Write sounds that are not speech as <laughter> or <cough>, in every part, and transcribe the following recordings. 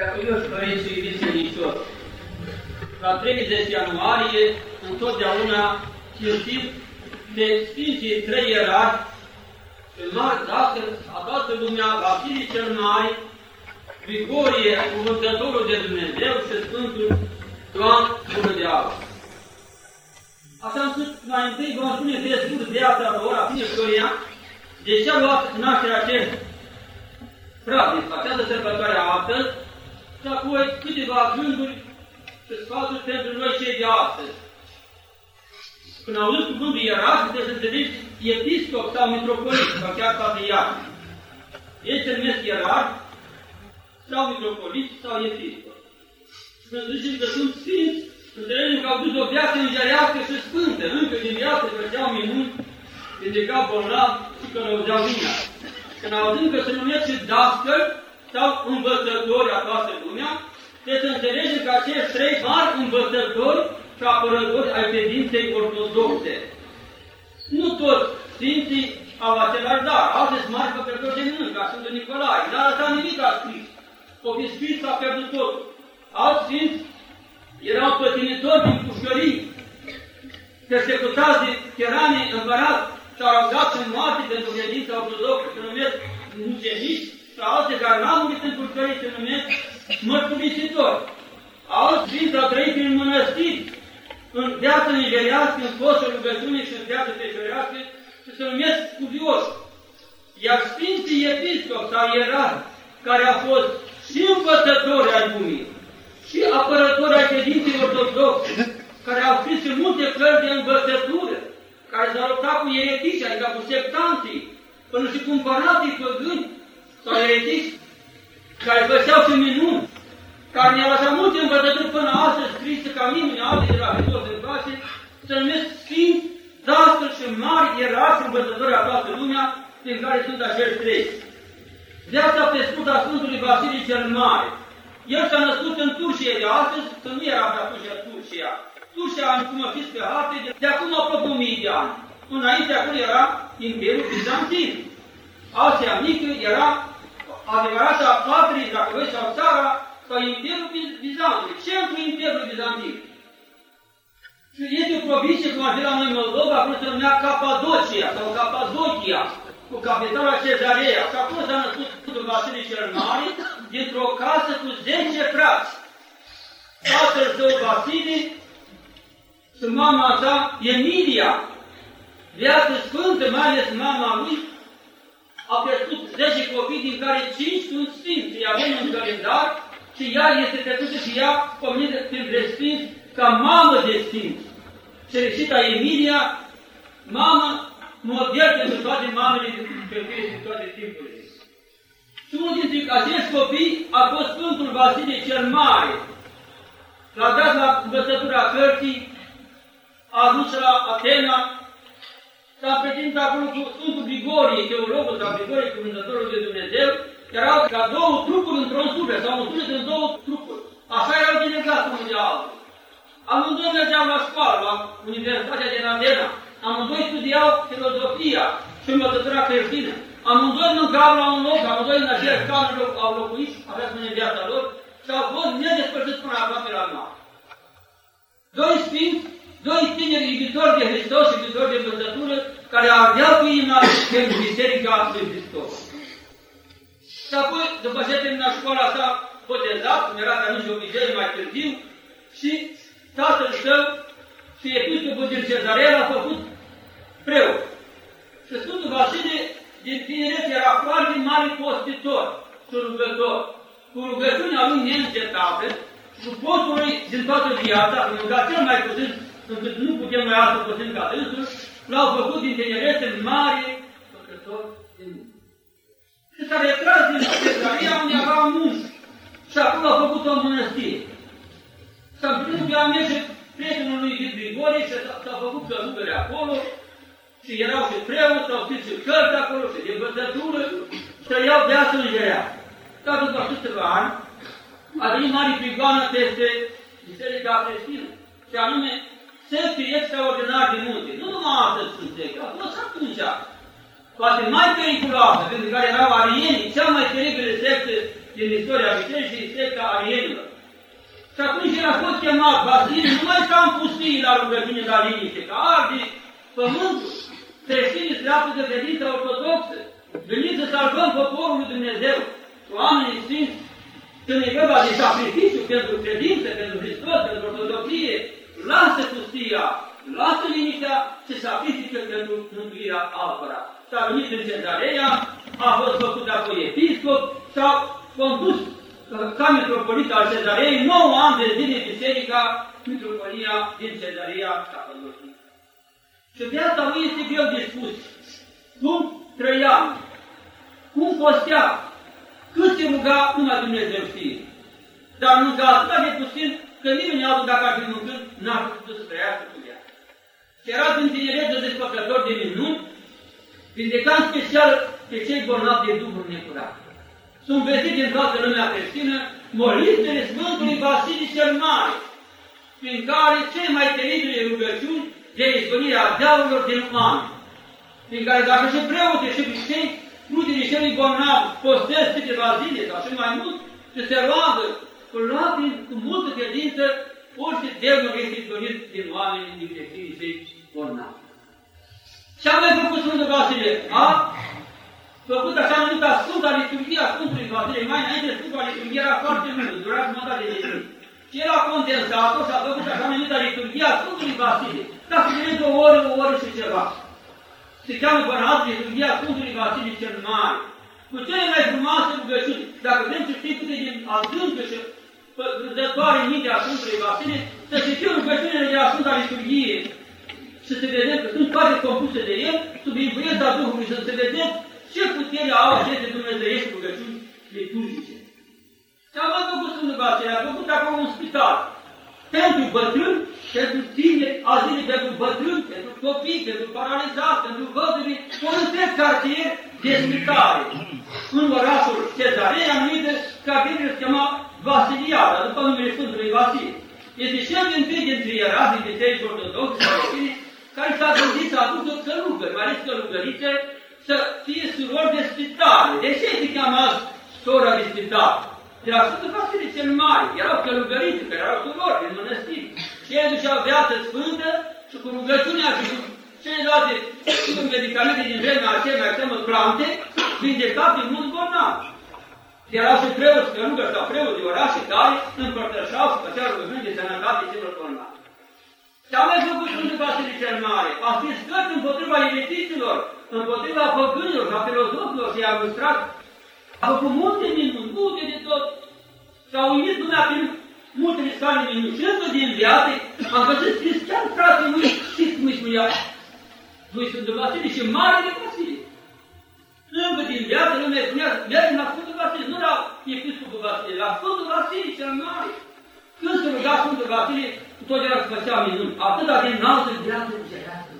Preacuvioși părinți și iubiți credincioși, la 30 ianuarie, întotdeauna cinstim de Sfinții Trei Ierari, în mari dată a toată lumea, Vasilii cel Mare, Grigorie, Cuvântătorul de Dumnezeu și Sfântul Ioan Bună de Aur. Așa încât mai întâi vom spune de scurt viața lor, a fiecăruia, de ce a luat nașterea acest praznic, această sărbătoare a astăzi, și apoi câteva gânduri și sfaturi pentru noi cei de astăzi. Când auzit cuvântul ierarh, trebuie să înțelegi episcop sau mitropolit, sau chiar patriarh. Ei se numesc ierarh, sau mitropolit, sau episcop. Și când zicem că sunt sfinți, înțelegem că au dus o viață îngerească și sfântă, încă din viață făceau minuni, vindecau bolnavi și călăuzeau lumea. Când auzim că se numesc și dascăl sau învățători a toată lumea, trebuie să înțelegem că acești trei mari învățători și apărători ai credinței ortodoxe. Nu toți Sfinții au același dar, alții sunt mari făcători de mână, ca Sfântul Nicolae, dar asta nimic a scris. O fi scris s-a pierdut tot. Alți Sfinți erau pătinitori din pușcării, persecutați de cheranii împărați și au rugat în moarte pentru credința ortodoxă, se numesc mucenici, și alții care n-au murit în pușcării se numesc mărturisitori. Alți Sfinți au trăit în mănăstiri, în viață nigeriască, în postă rugăciune și în viață peșorească și se numesc cuvioși. Iar Sfinții Episcop sau Ierarhi, care au fost și învățători ai lumii, și apărători ai credinței ortodoxe, care au scris în multe cărți de învățătură, care s-au luptat cu eretici, adică cu sectanții, până și cu împărații păgâni sau eretici, care făceau și minuni, care ne-au lăsat multe învățături până astăzi scrise ca nimeni alții de la Hristos în clase, se numesc Sfinți, Dascăl și Mari erați învățători a toată lumea, din care sunt acești trei. Viața pe scurt a Sfântului Vasilii cel Mare. El s-a născut în Turcia de astăzi, că nu era pe atunci Turcia. Turcia, cum fiți pe harte, de acum aproape 1000 de ani. Înainte acolo era Imperiul Bizantin. Asia Mică era adevărata patrie, dacă vreți, sau țara sau Imperiul Bizantin, centrul Imperiului Bizantin. Și este o provincie, cum ar fi la noi Moldova, acolo se numea Capadocia sau Capadocia, cu capitala Cezarea. Și acolo s-a născut Sfântul Vasile cel Mare, dintr-o casă cu 10 frați. Tatăl său Vasile și mama sa Emilia, viață sfântă, mai ales mama lui, a crescut 10 copii, din care 5 sunt sfinți, îi avem în calendar, și ea este trecută și ea pomenită printre sfinți ca mamă de sfinți. Fericita Emilia, mamă model pentru toate mamele călcăie din toate timpurile. Și unul dintre acești copii a fost Sfântul Vasile cel Mare. L-a dat la învățătura cărții, a dus la Atena, s-a pretins acolo cu Sfântul Grigorie, teologul sau Grigorie, cuvântătorul de Dumnezeu, erau ca două trupuri într-un suflet, sau un suflet în două trupuri. Așa erau delegați unul de altul. Amândoi mergeau la școală, la Universitatea din Atena. Amândoi studiau filozofia și învățătura creștină. Amândoi mâncau la un loc, amândoi în același cameră au locuit, avea spune viața lor, și au fost nedespărțiți până aproape la noapte. Doi sfinți, doi tineri iubitori de Hristos și iubitori de învățătură, care aveau cu inima pentru Biserica lui Hristos. Și apoi, după ce termina școala sa, botezat, cum era ca nici obicei mai târziu, și tatăl său și episcopul din Cezarea l-a făcut preot. Și Sfântul Vasile din tinerețe era foarte mare postitor și rugător, cu rugăciunea lui neîncetată și cu postul lui din toată viața, pentru că cel mai puțin, încât nu putem mai altă puțin ca dânsul, l-au făcut din tinerețe mare făcător de muncă. Și s-a retras din Cezarea unde avea muncă. Și acolo a făcut o mănăstire. S-a împlinit pe amneșe prietenul lui Grigorie și s-a făcut călugări acolo și erau și preoți, s-au scris și cărți acolo și de învățătură și trăiau viață îngerească. Dar după câteva ani a venit mare prigoană peste Biserica creștină și anume secte extraordinar de multe. Nu numai astăzi sunt secte, a fost atunci. Poate mai periculoasă, pentru care erau arienii, cea mai teribilă sectă din istoria bisericii, secta Și atunci el a fost chemat Vasile, nu mai ca în pustii la rugăciune la liniște, că arde pământul. Creștinii se află de credință ortodoxă. Veniți să salvăm poporul lui Dumnezeu, oamenii sfinți, când e vorba de sacrificiu pentru credință, pentru Hristos, pentru ortodoxie, lasă pustia, lasă liniștea, se sacrifică pentru mântuirea altora. S-a venit în cezarea, a fost făcut apoi episcop, s-a condus ca metropolit al cezarei, 9 ani de zile biserica, metropolia din cezarea Capădociei. Și viața lui este greu de spus. Cum trăia, cum postea, cât se ruga, numai Dumnezeu știe. Dar nu de atât de puțin, că nimeni altul, dacă ar fi mâncând, n-ar fi putut să trăiască cu ea. Și era din tineret de desfăcător de minuni, vindeca în special pe cei bolnavi de Duhul necurat. Sunt vestit din toată lumea creștină molitele Sfântului Vasile cel Mare, prin care cele mai teribile rugăciuni de izbănirea dealurilor din oameni, prin care dacă și preote și creștini, frutele celui bolnav postez câteva zile sau și mai mult, și se roagă cu lacrimi, cu multă credință, orice demnul este izbănit din oameni, din creștinii săi bolnavi. Ce a mai făcut Sfântul Vasile? A făcut așa numită Sfânta Liturghia Sfântului Vasile. Mai înainte Sfânta Liturghie era foarte mult, dura jumătate de zi. Și el a condensat-o și a făcut așa numită Liturghia Sfântului Vasile. Ca să vedeți o oră, o oră și ceva. Se cheamă bărbat Liturghia Sfântului Vasile cel Mare. Cu cele mai frumoase rugăciuni. Dacă vrem să știm câte din adâncă și râzătoare mintea Sfântului Vasile, să știm rugăciunile de la Sfânta Liturghie să se vedem că sunt toate compuse de el, sub influența Duhului, să se vedem ce putere au aceste dumnezeiești rugăciuni liturgice. Și am văzut cu Sfântul Vasile, a făcut acolo un spital pentru bătrâni, pentru tineri, azile pentru bătrâni, pentru copii, pentru paralizați, pentru văduri, un întreg cartier de spitale. În orașul Cezarea, anumită cartierul se chema Vasiliada, după numele Sfântului Vasile. Este cel din tâi dintre ierarhi din biserici ortodoxe sau care s-a gândit să aducă călugări, mai ales călugărițe, să fie surori de spitale. De ce se cheamă sora de spitale? De la Sfântul Vasile cel Mare, erau călugărițe, care erau surori din mănăstiri. Și ei duceau viață sfântă și cu rugăciunea și cu celelalte <coughs> medicamente din vremea aceea, mai seamă plante, vindecau din mult bolnav. Erau și preoți, călugări sau preoți de orașe care împărtășau și făceau rugăciuni de sănătate celor bolnavi. Ce a mai făcut Sfântul Vasile cel Mare? A fi scăt împotriva eretiților, împotriva păgânilor, a filozofilor și a ilustrat. A făcut multe minuni, multe de tot. Și a uimit lumea prin multe scale minuni. Și încă din viață am văzut scris chiar frate lui, știți cum își spunea? Lui Sfântul Vasile și de Vasile. Încă din viață lumea spunea, mergem la Sfântul Vasile, nu la Episcopul Vasile, la Sfântul Vasile cel Mare. Când se ruga Sfântul Vasile, totdeauna se făcea minuni, atâta de înaltă viață îngerească.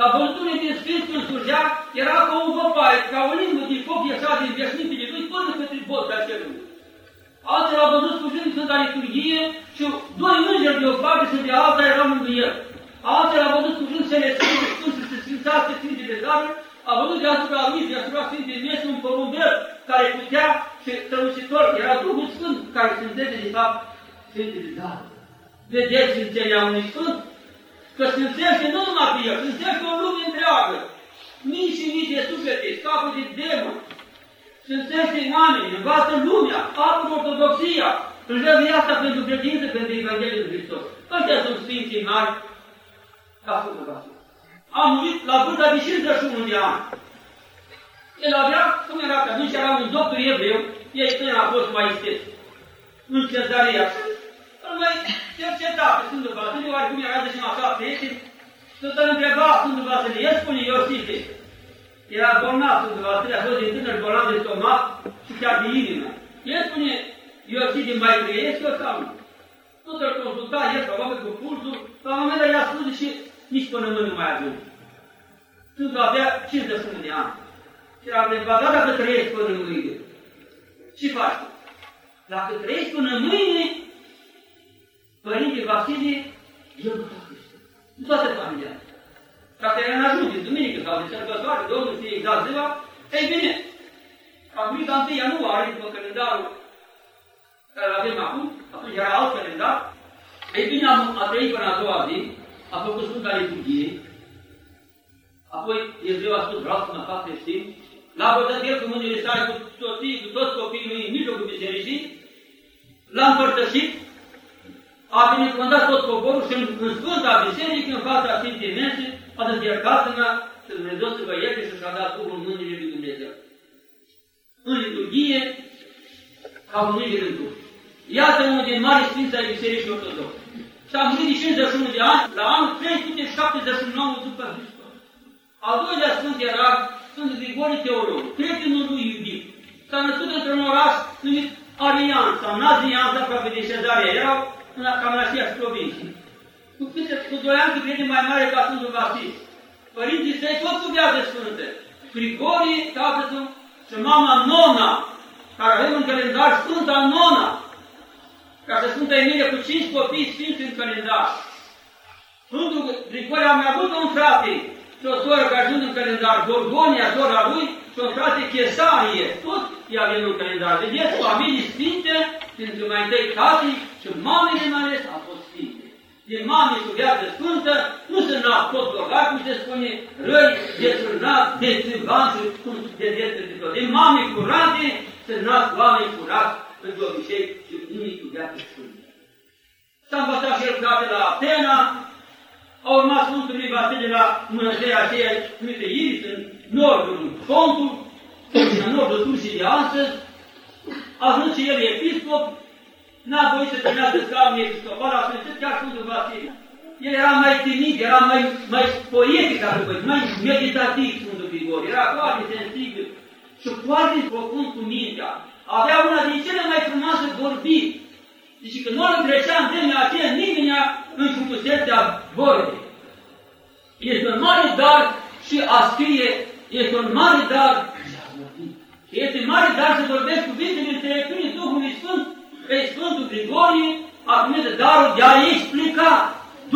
La băltune din Sfinț când surgea, era ca un văpaie, ca o limbă din foc ieșa din veșnicile lui până către bolta cerului. Alții l-au văzut slujând Sfânta Liturghie și doi îngeri de o parte și de alta erau lângă el. Alții l-au văzut slujând Celestin, când se sfințească Sfintele Zare, a văzut deasupra lui, deasupra Sfintele Mese, un porumbel care putea și strălucitor, era Duhul Sfânt care sfânteze de fapt Sfintele Zare. Vedeți sfințenia unui Sfânt? Că sfințește nu numai pe el, sfințește o lume întreagă. Mii și mii de suflete, scapă de demon. Sfințește oamenii, învață lumea, apă ortodoxia, își dă viața pentru credință, pentru Evanghelia lui Hristos. Ăștia sunt Sfinții mari ca Sfântul Vasile. A murit la vârsta de 51 de ani. El avea, cum era că atunci era un doctor evreu, el până a fost mai estet. În cezarea. Îl mai cerceta pe Sfântul Vasile, oarecum era de și așa prieten, tot îl întreba Sfântul Vasile, el spune Iosife, era bolnav Sfântul Vasile, a fost din tânăr bolnav de stomac și chiar de inimă. El spune, Iosife, mai trăiesc eu sau nu? Tot îl consulta, el probabil cu pulsul, la un moment dat i-a spus și nici până mâine nu mai ajunge. Sfântul avea 51 de ani. Și a întrebat, da, dacă trăiești până mâine, ce faci? Dacă trăiești până mâine, Părinte Vasile, el nu fac Nu toată familia. Dacă era în ajunge, duminică sau de sărbătoare, Domnul știe exact ziua, ei bine, a venit la 1 ianuarie, după calendarul care îl avem acum, atunci era alt calendar. Ei bine, am, a trăit până a doua zi, a făcut Sfânta Liturghie, apoi Dumnezeu a spus, vreau să mă fac creștin, l-a bătut el cu mâinile sale, cu soții, cu toți copiii lui, în mijlocul bisericii, l-a împărtășit, a binecuvântat tot poporul și în, în Sfânta Biserică, în fața Sfintei Mese, a zis, iertați-mă, să Dumnezeu să vă ierte și și-a dat Duhul în mâinile lui Dumnezeu. În liturghie, ca unii în Duh. Iată unul din mari sfinți ai Bisericii Ortodoxe. S-a murit de 51 de ani, la anul 379 după Hristos. Al doilea sfânt era Sfântul Grigore Teolog, prietenul lui iubit. S-a născut într-un oraș numit Arian sau Nazianza, aproape de Cezarea, erau în cam la aceeași provincie. Cu, câte, cu doi ani de prieten mai mare ca Sfântul Vasil. Părinții săi tot cu viață sfântă. Grigorie, tatăl și mama Nona, care avem în calendar Sfânta Nona, ca să Sfânta Emilie cu cinci copii sfinți în calendar. Sfântul Grigorie a mai avut un frate și o soră care ajung în calendar, Gorgonia, sora lui, și un frate Chesarie, tot i avem în calendar. Vedeți, familii sfinte, pentru mai întâi tații și mamele mai ales au fost sfinte. Din mame cu viață sfântă, nu se nasc tot bogat, cum se spune, răi, desfrânați, dețivani și cum de viață de tot. Din mame curate, se nasc oameni curați în domicei și unii cu viață sfântă. S-a învățat și el frate la Atena, a urmat Sfântul lui Vasile la mănăstirea aceea numită Iris, în nordul Fontul, în nordul Turcii de astăzi, a ajuns și el episcop, n-a voit să primească scaunul episcopal, a sfârșit chiar Sfântul Vasile. El era mai timid, era mai, mai poetic, mai meditativ Sfântul Grigore, era foarte sensibil și foarte profund cu mintea. Avea una din cele mai frumoase vorbiri. Deci că nu îl greșea în vremea aceea nimeni în frumusețea vorbei. Este un mare dar și a scrie, este un mare dar și a vorbi. Este un mare dar să vorbești cuvintele înțelepciunii Duhului Sfânt pe Sfântul Grigorie a primit darul de a explica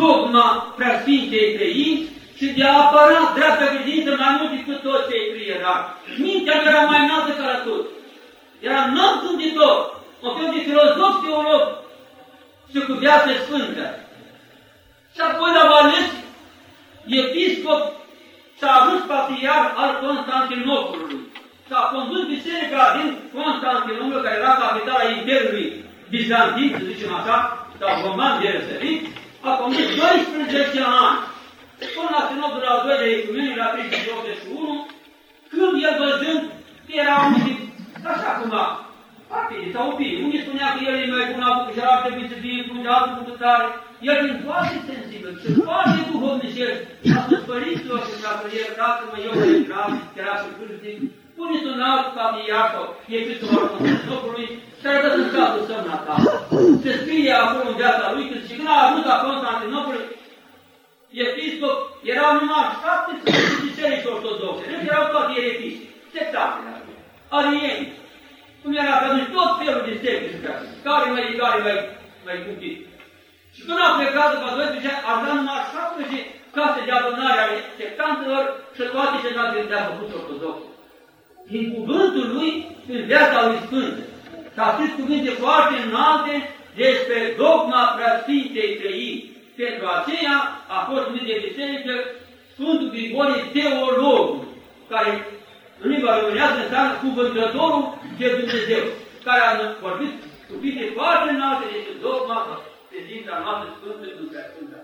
dogma preasfintei trăii și de a apăra dreapta credință mai mult decât tot ce îi era. Mintea era mai înaltă ca la tot. Era înalt gânditor, un fel de filozof teolog și cu viață sfântă. Și apoi l-au ales episcop și a ajuns patriar al Constantinopolului. S-a condus biserica din Constantinopol, care era capitala Imperiului Bizantin, să zicem așa, sau roman de răsărit, a condus 12 ani. Până la sinodul al doilea ecumenic, la 381, când el văzând că era un așa cumva, partide sau opinii. Unii spunea că el e mai bun avut și ar trebui să fie cu de altul cu tare. El din foarte sensibil și foarte duhovnicesc. A spus părinților și dacă el dacă mă eu mai grav, era și cârtic, puneți un alt familiar sau episcopul Constantinopolului și arătați în capul său natal. Se scrie acolo în viața lui că și când a avut la Constantinopol, episcop, erau numai șapte biserici ortodoxe, nu erau toate erepiști, sectatele, arieni, cum era pe atunci tot felul de secte și care mai, care mai, mai cumpit. Și când a plecat după 12 ani, a dat numai 17 case de adunare ale sectantelor și toate ce le-a făcut ortodox. Din cuvântul lui, în viața lui Sfântă. S-a scris cuvinte foarte înalte despre dogma preasfintei trăii. Pentru aceea a fost numit de biserică Sfântul Grigorie Teologul, care în limba românească înseamnă cuvântătorul de Dumnezeu, care a vorbit cuvinte foarte înalte despre dogma credința noastră Sfântă în Sfânta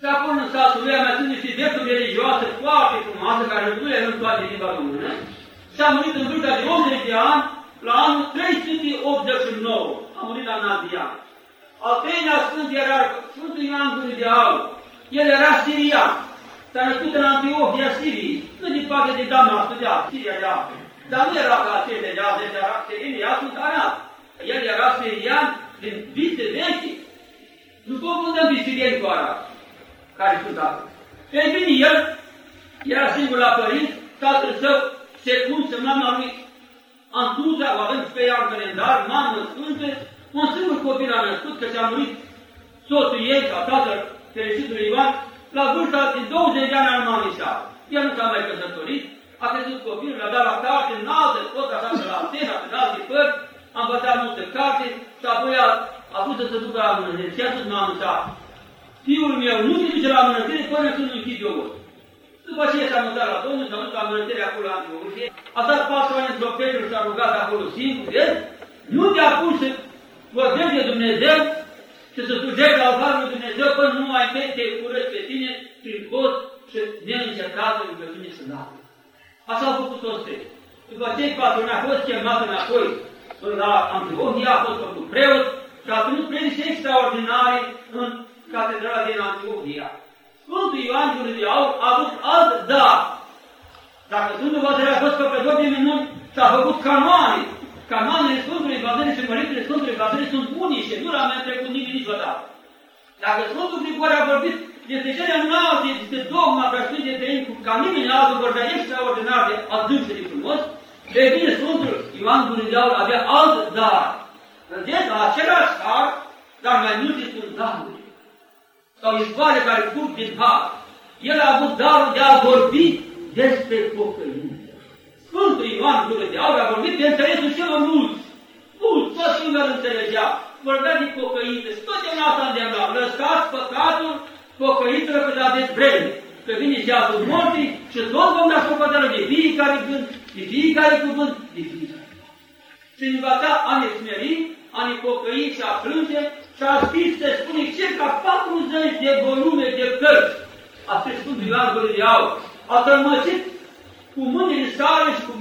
Și acum în satul lui am mai sunt niște versuri religioase foarte frumoase, care nu le în toate limba română, și a murit în vârsta de 80 de ani, la anul 389, a murit la Nazian. Al treilea Sfânt era Sfântul Ioan Gură de Aur. El era sirian. S-a născut în Antiohia Siriei, nu din parte de Damascus, de Siria de Africa. Dar nu era ca acele de azi, era serini, ea sunt arat. El era sirian din vise vechi. Nu confundăm bisirieni cu arat, care sunt acolo. Ei bine, el era singur la părinți, tatăl său, secund, să mama lui Antuza, o avem pe ea în calendar, mamă sfântă, un singur copil a născut, că și-a murit soțul ei, ca tatăl fericitului Ioan, la vârsta de 20 de ani al mamei sale. El nu s-a mai căsătorit, a crezut copilul, l-a dat la carte înaltă, tot așa pe la Atena, pe alte părți, am învățat multe carte și apoi a, a pus să se ducă la mănăstire. Și a spus mama sa, fiul meu nu se duce la mănăstire până când nu închid eu După ce s-a mutat la Domnul, s-a mutat la mănăstire acolo la Antiochie, a stat patru ani într-o petră și a rugat acolo singur, vezi? Nu te-a pus să vorbești de Dumnezeu și să slujești la altarul lui Dumnezeu până nu mai te curăți pe tine prin post și neîncercată rugăciune să dată. Așa au făcut toți După cei patru ani a fost chemat înapoi la Antiohia, a fost făcut preot și a ținut predici extraordinare în catedrala din Antiohia. Sfântul Ioan Gură de Aur a avut alt dar. Dacă Sfântul Vasile a fost căpător de minuni, s-a făcut canoane. Canoanele Sfântului Vasile și Părintele Sfântului Vasile sunt unice, nu l-a mai trecut nimeni niciodată. Dacă Sfântul Grigore a vorbit despre cele înalte, despre dogma preasfinte de cu ca nimeni altul vorbea extraordinar de adânc și de frumos, de bine Sfântul Ioan Gură de Aur avea alt dar. Vedeți, la același har, dar mai multe sunt daruri sau izvoare care curg din har. El a avut darul de a vorbi despre pocăință. Sfântul Ioan Gură de Aur a vorbit de înțelesul celor mulți. Mulți, toți lumea îl înțelegea. Vorbea de pocăință și totdeauna asta îndemna. Lăsați păcatul, pocăință-vă că aveți vreme. Că vine ceasul morții și toți vom da socoteală de fiecare gând, de fiecare cuvânt, de fiecare. Și învăța a ne smeri, a ne pocăi și a plânge și a scris, se spune, circa 40 de volume de cărți. A scris Sfântul Ioan Gură de Aur. A tămăcit cu mâinile sale și cu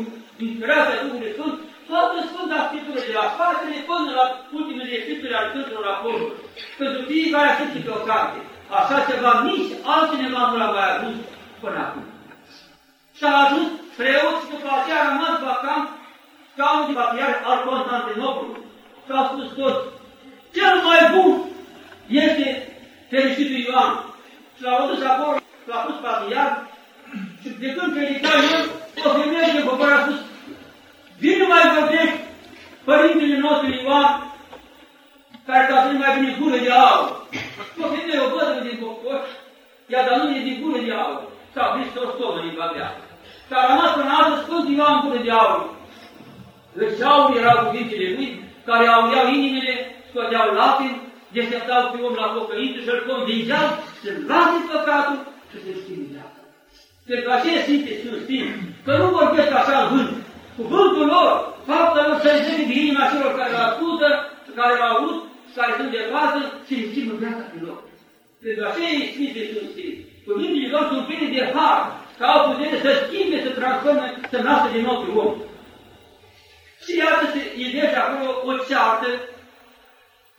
inspirația Duhului Sfânt toată Sfânta Scriptură, de la spatele până la ultimele Scripturi ale Sfântelor Apostoli. Pentru fiecare a scris pe o carte. Așa ceva nici altcineva nu l-a mai avut până acum. Și a ajuns preot și după aceea a rămas vacant scaunul de patriar al Constantinopolului. Și a spus toți, cel mai bun este fericitul Ioan. Și l-a adus acolo, l-a pus patriar și de când predica el, o femeie de popor a spus, vine mai vorbești Părintele nostru Ioan, care s-a mai bine gură de aur. O femeie o vădă din popor, ea dar nu e din gură de aur. S-a prins o stovă din Babea. S-a rămas până altă Sfânt Ioan gură de aur. Deci aur erau cuvintele lui, care aureau inimile, scoteau lacrimi, deșteptau pe om la pocăință și îl convingeau să lase păcatul și să schimbe viața. Pentru aceea Sfinte sunt Sfinte, că nu vorbesc așa în vânt. Cuvântul lor, faptul lor să înțeleg de inima celor care îl ascultă, care l-au auzit, care sunt de față și îi schimbă viața pe lor. Pentru aceea Sfinte sunt Sfinte. Cuvintele lor sunt pline de har, că au putere să schimbe, să transforme, să nască din nou pe om. Și iată se ideea acolo o ceartă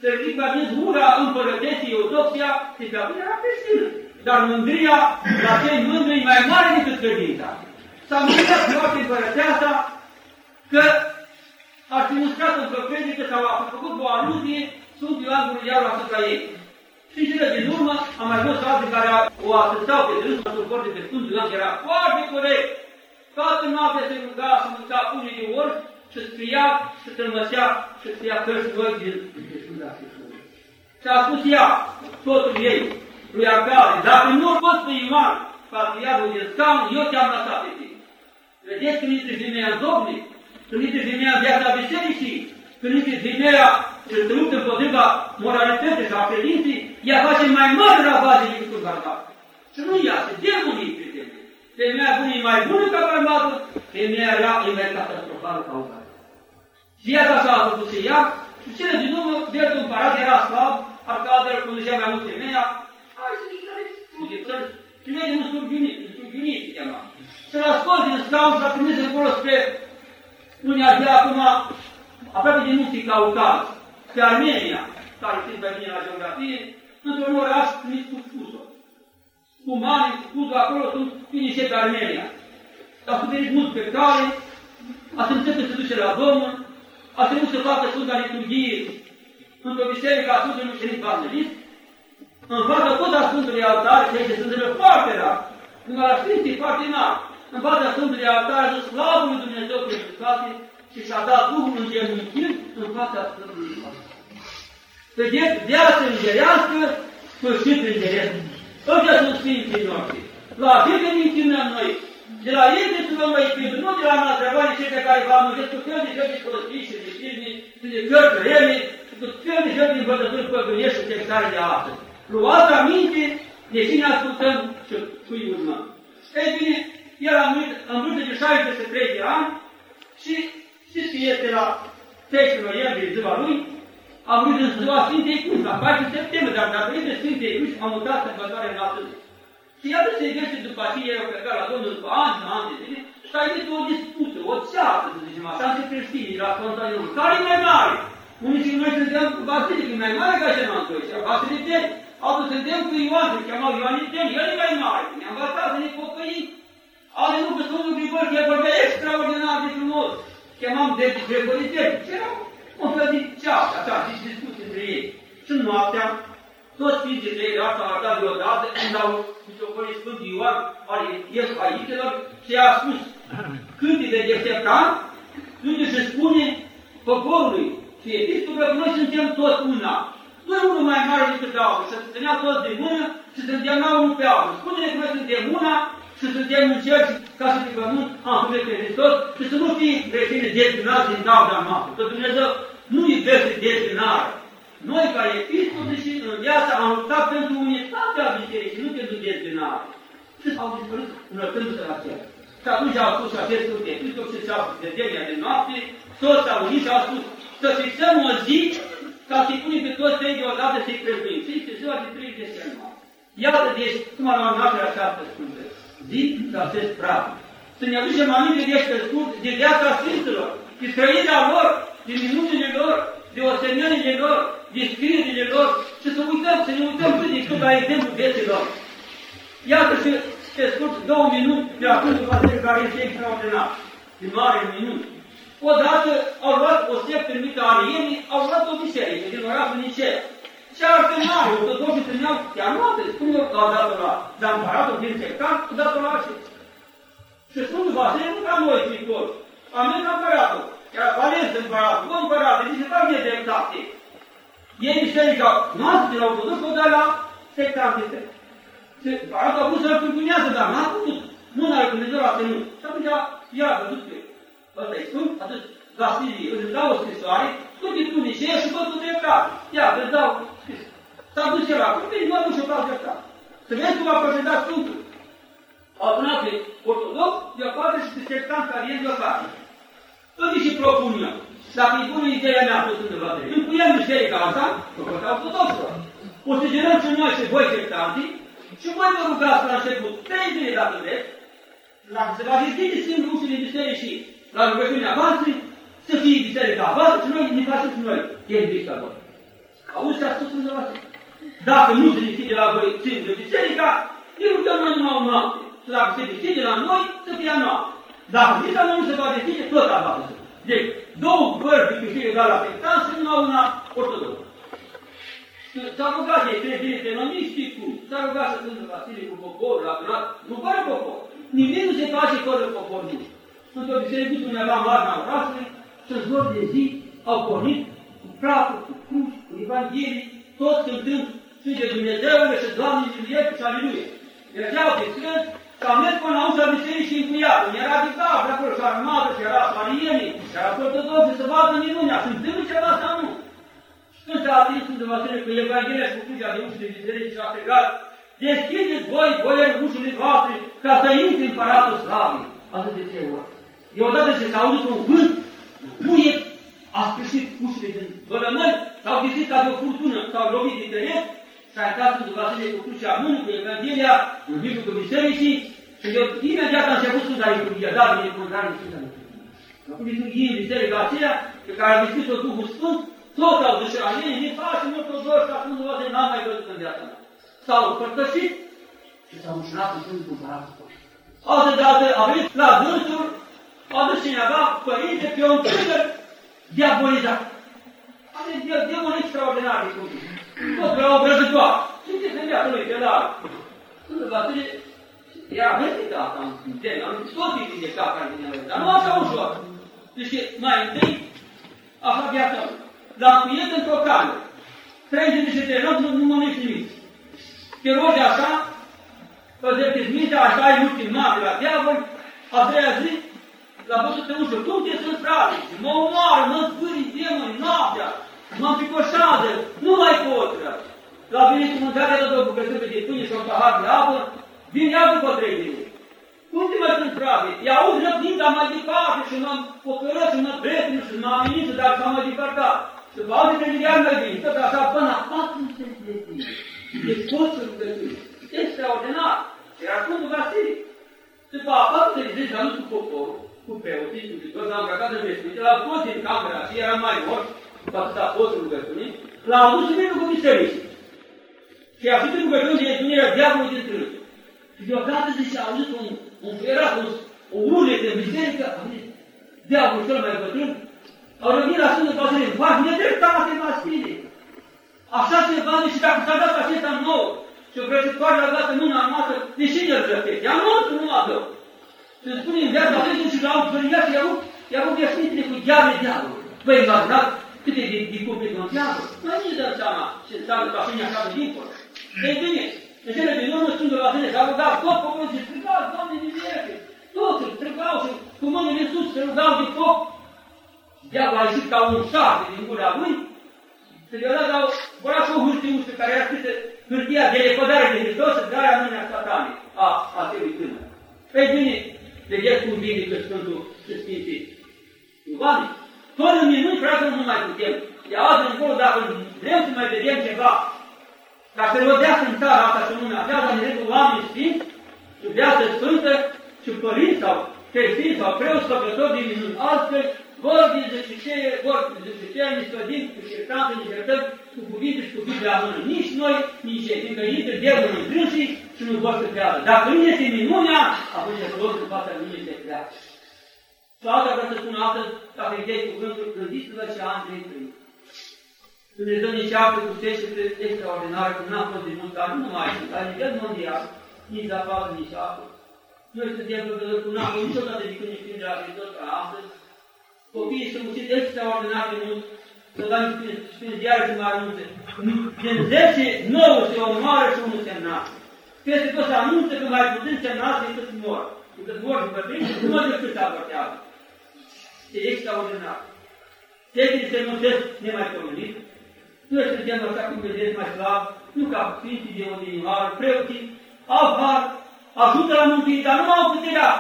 să ridică din ura împărăteții Eudoxia și pe acolo era creștină. Dar mândria la cei mândri mai mare decât credința. S-a mândrat foarte împărăteasa că ar fi muscat într-o predică sau a făcut o aluzie Sfântul Ioan Guriliarul asupra ei. Și cele din urmă am mai fost alții care o asistau pe dânsul în suport de pe Sfântul Ioan, era foarte corect. Toată noaptea se ruga să mânca unii de ori și scria și tălmăsea și scria cărți noi din Sfânta Scriptură. Și a spus ea, totul ei, lui Arcade, dacă nu poți pe Ioan, patriarul din scaun, eu te-am lăsat pe tine. Vedeți când este femeia în domnii, când este femeia în viața bisericii, când este femeia ce se luptă împotriva moralității și a credinței, ea face mai mari ravaje decât un bărbat. Și nu ea, se demonii pe tine. Femeia bună e mai bună ca bărbatul, femeia rea e mai catastrofală ca un bărbat. Viața așa a făcut și ea, și cele din urmă, vietul împărat era slab, Arcadă îl conducea mai mult femeia, hai să zic, care studie, țări, și vede un surghiunit, un surghiunit se chema. Și l-a scos din scaun și l-a trimis încolo spre unii ar fi acum aproape din munții Caucaz, pe Armenia, care știți mai bine la geografie, într-un oraș numit Cuscuso. Cumani, Cuscuso, acolo sunt finișe pe Armenia. A suferit mult pe cale, a simțit că se duce la Domnul, a trebuit să facă Sfânta Liturghie într-o biserică a Sfântului Mușenic Evanghelist, în fața tot a Sfântului Altar, și aici sunt foarte rar, când la Sfinții foarte mari, în fața Sfântului Altar, a zis slavă lui Dumnezeu pentru toate și și-a dat Duhul în genunchiri în fața Sfântului Altar. Vedeți, viața îngerească, sfârșit îngeresc. Ăștia sunt Sfinții noștri. La fiecare închinăm noi. De la ei de să vă mai nu de la noastră, voi cei pe care vă amăgesc cu fel de fel de și de filme, de cărți rele, și cu fel de fel de învățături păgânești și textare de astăzi. Luați aminte de cine ascultăm și cui urmăm. Ei bine, el a murit în vârstă de 63 de ani și știți că este la 13 noiembrie ziua lui, a murit în ziua Sfintei Cruci, la 4 septembrie, dar datorită Sfintei Cruci a mutat sărbătoarea în altă zi. Și iată se găsește după aceea, eu plecat la Domnul după ani și ani de zile, și a venit o dispută, o ceartă, să zicem așa, între creștinii la Constantinul. Care e mai mare? Unii și noi suntem cu Vasile, că e mai mare ca și noi, și Vasile Teni. Altul suntem cu Ioan, se chemau Ioan Teni, el e mai mare. Ne-a învățat să ne pocăim. Alții nu, că Sfântul Grigor, el vorbea extraordinar de frumos. Chemam de Gregoriteni. Și erau un fel de ceartă, așa, și discuții între ei. Și noaptea, toți Sfinții de ei asta au dat deodată, când au misocolit Sfânt Ioan, ale Ieșuaitelor, și a spus, cântile de deșteptant, unde se spune poporului și episcopilor, noi suntem toți una. Nu e unul mai mare decât altul, să se ținea toți de mână și să îndemna unul pe altul. Spune că noi suntem una și suntem în cer ca să pe pământ, am spune pe Hristos și să nu fie creștini destinați din cauza noastră. Că Dumnezeu nu iubește destinare. Noi, ca episcopi și în viața, am luptat pentru unitatea bisericii, nu pentru dezbinare. Și au dispărut înălțându-se la cer. Și atunci au spus acest episcop și s-au de denia de noapte, toți s-au unit și au spus să fixăm o zi ca să-i punem pe toți trei deodată să-i prăzduim. Și este ziua de 3 decembrie. Iată, deci, cum a luat noaptea această sfântă. Zi să acest praf. Să ne aducem aminte de este scurt, de viața Sfinților, de trăirea lor, de minunile lor, de osemnările lor, descrierile lor și să uităm, să ne uităm cât de cât la exemplu vieților. Iată și pe scurt două minute de la Sfântul Vasile care este extraordinar, de mare minuni. Odată au luat o septă numită arienii, au luat o biserică din orașul Nicea. Și arte mare, ortodoxii trimeau chiar noapte, spune eu că au dat-o la Zamparatul din Sectan, au dat-o la acest. Și Sfântul Vasile nu ca noi, tricoși, a mers la împăratul, era Valență împăratul, bă împăratul, zice, fac mie dreptate. Ei biserica noastră de la ortodox o da la sectantiste. Și împăratul a vrut să-l cârcunează, dar n-a putut. Mâna lui Dumnezeu a ținut. Și atunci i-a văzut pe ăsta e sfânt, atât Vasilie, îți dau o scrisoare, tu te pune și ești și bă, tu dreptate. Ia, îți dau scris. S-a dus el acolo, bine, mă duc și dau dreptate. Să vezi cum a procedat Sfântul. A adunat pe ortodox de o parte și pe sectant care e de o parte. Tot și propun eu. Dacă îi pun ideea mea tot în vădere, încuiem biserica asta, făcut ortodoxă. O să generăm și noi și voi sectantii, și voi vă rugați la început, trei zile dacă vreți, la se va deschide singur ușile bisericii la rugăciunea voastră, să fie biserica voastră și noi ne facem și noi chembiști acolo. Auzi ce a spus în voastră? Dacă nu se deschide la voi singur biserica, ne rugăm noi numai o noapte. Și dacă se deschide la noi, să fie noapte. Dacă zica nu se va deschide, tot a va Deci, două părți de câștigă de la sectan și numai una ortodoxă. S-a rugat de trei zile de nu știi cum. S-a rugat să Sfântul Vasile cu poporul, la curat, nu fără popor. Nimic nu se face fără popor nu. Sunt o biserică undeva în Varna orașului și în zor de zi au pornit cu praful, cu cruci, cu Evanghelii, toți cântând Sfinte Dumnezeule și Doamne Iulie și Aleluia. Mergeau pe strâns și au mers până la ușa bisericii încuiată. Era de cap, de acolo și armată, și era sparienii, și era ortodoxi să vadă minunea, și întâmplă ceva sau nu. Când s-a atins Sfântul Vasile cu Evanghelia și cu crucea de ușile bisericii și a strigat, deschideți voi, boieri, ușile voastre, ca să intri în Paratul Slavii. Atât de trei ori. Deodată ce s-a auzit un vânt, buie, a sfârșit ușile din vălămări, s-au ghisit ca de o furtună, s-au lovit din teren, și-a intrat Sfântul Vasile cu crucea mână, cu Evanghelia, în mijlocul bisericii, și eu imediat a început Sfânta Liturghia, da, binecuvântare în Sfânta Liturghia. Acum liturghie în biserica aceea, pe care a deschis-o Duhul Sfânt, tot au zis la ei, ne facem ortodoxi, acum nu văd, n-am mai văzut în viața mea. S-au împărtășit și s-au ușurat în Sfântul Împăratul Altă dată a venit la dânsul, a dus cineva, părinte, pe un tânăr diabolizat. Are demon extraordinar de cuvânt. Tot la o vrăjătoare. Și ce se viața lui pe la Sfântul Vasile, era vestită asta în temă, tot tipul de cap care vine dar nu așa ușor. Deci mai întâi, așa viața lui. L-am cuiet într-o cale. Trei zile și trei nu, nu mănânci nimic. Te rogi așa, că de mintea, așa ai ultim noapte la diavol, a treia zi, la văzut pe ușă, cum te sunt frate? Mă omoară, mă zbâri demoni noaptea, mă înficoșează, nu mai pot, frate. La venit cu mâncarea de două bucătări de pâine și un pahar de apă, vine ea după trei zile. Cum te mai sunt frate? I auzi răpnind, mai departe și m-am pocărăt și mă prieten și m-am amenință, dar s-a mai departat. Și vă alte trei ani mai bine, tot așa până la 400 de zile. Deci pot să rugătui. Extraordinar. Era Sfântul Vasile. După a 400 de zile, am cu poporul, cu preoții, cu toți, am plecat în vestite, la toți din camera și era mai mort, cu atâta post rugăciunii, l-a adus în mijlocul bisericii. Și a făcut rugăciuni de întâlnirea diavolului din târg. Și deodată zice, a auzit un, un fierat, un, o urle de biserică, a venit diavolul cel mai bătrân, au revenit la Sfântul Bazilin, faci nedreptate, Vasile. Așa se va și dacă s-a dat acesta nou, și o vrăjitoare a dat în mâna noastră, de cine îl răpește? Ea nu nu a dă. Se spune în viața lui și la un făriat și i-a avut, i-a avut viașnitele cu gheare diavolului. Păi, v-ați dat câte de, de copii în diavol? Noi nu dăm seama ce înseamnă pasiunea așa de dincolo. Ei bine, în cele din urmă Sfântul Vasile s-a rugat tot poporul și strigați, Doamne, din viață. Toți strigau și cu mâinile sus se rugau de foc. Diavolul a ieșit ca un șarpe din gura lui, se le-a dat la o, și o hârtiuță care era scrisă hârtia de lepădare de Hristos, dar a mâinea satanei, a, a celui tânăr. Păi bine, vedeți cum vine că Sfântul și Sfinții. Ioane, fără minuni, frate, nu mai putem. De azi încolo, dacă vrem să mai vedem ceva, ca să rodească în țara asta să nu ne avea, dar ne oameni sfinți, și viață sfântă, și părinți sau creștini sau preoți făcători din minuni. Altfel, vor din zăciceie, vor din zăciceie, ne scădim cu șertanță, ne certăm cu cuvinte și cu Biblia mână. Nici noi, nici ei, fiindcă intră diavolul în drânsii și nu vor să creadă. Dacă nu este minunea, atunci să vor în fața lui se creadă. Și alta vreau să spun astăzi, dacă vedeți cuvântul, gândiți-vă și am trei trei. Dumnezeu ne ceapă cu secetă extraordinară, că n-a fost de mult, dar nu numai la nivel mondial, nici afară, nici apă. Noi suntem lucrători cu n-am niciodată de când ne știm de la Hristos ca astăzi. Copiii sunt munciți extraordinar de mult, să dăm spune diară și mai anunțe. Din 10, 9 se omoară și unul se înnaște. Peste tot se anunță că mai puțin se înnaște decât mor. Decât mor și bătrâni, nu mă decât se abortează. E extraordinar. Tehnici se notesc nemaipomenit. Noi suntem așa cum vedeți mai slab, nu ca Sfinții de Odinioară, preoții, au har, ajută la mântuire, dar nu au puterea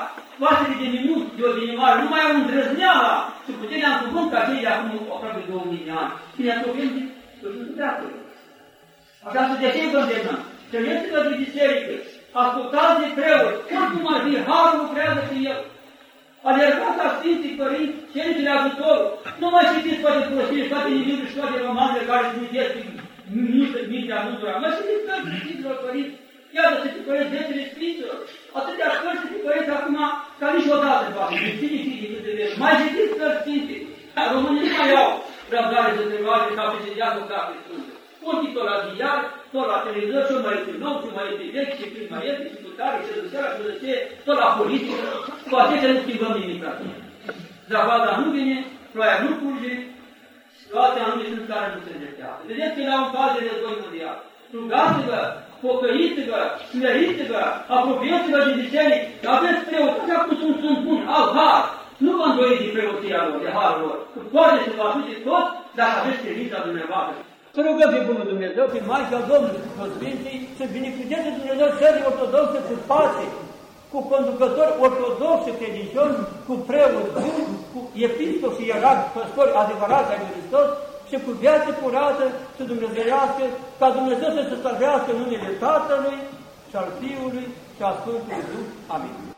oasele de minut, de odinioară, nu mai au îndrăzneala și puterea în cuvânt ca cei de acum aproape 2000 de ani. Cine a trăit, să sunt de acolo. Așa să de ce vă îndemnăm? Trăiesc-vă de biserică, ascultați de preot, oricum ar fi, harul lucrează cu el. Alergați la Sfinții Părinți, cereți de ajutorul. Nu mai citiți toate prostii, toate inimile și toate romanele care se gândesc mintea multora. Mai citiți toate Sfinților Părinți, Iată să te păreți dreptele Sfinților. Atâtea cărți să te păreți acum ca niciodată, poate. Cine știe cât de vechi. Mai citiți cărți Sfinte. Românii nu mai au răbdare să se roage ca pe cedează o carte sfântă. Ochii tot la ziar, tot la televizor, și mai este nou, și mai este vechi, și când mai este, și cu tare, și de seara, și de ce, tot la politică. Cu acestea nu schimbăm nimic, frate. Zavada nu vine, ploaia nu curge, toate anumite sunt care nu se îndreptează. Vedeți că la un caz de război mondial. Rugați-vă pocăiți-vă, smeriți-vă, apropiați-vă de biserici, aveți preot, așa cum sunt, sunt bun, au har. Nu vă îndoiți de preoția lor, de harul lor. Poate să vă ajute tot, dacă aveți credința dumneavoastră. Să rugăm pe Bunul Dumnezeu, pe Maica Domnului, cu Sfinții, să binecuvânteze Dumnezeu țării ortodoxe cu pace, cu conducători ortodoxe credincioși, cu preoți cu episcopi și ierarhi, păstori adevărați ai Lui Hristos, și cu viață curată și dumnezeiască, ca Dumnezeu să se salvească în numele Tatălui și al Fiului și al Sfântului Duh. Amin.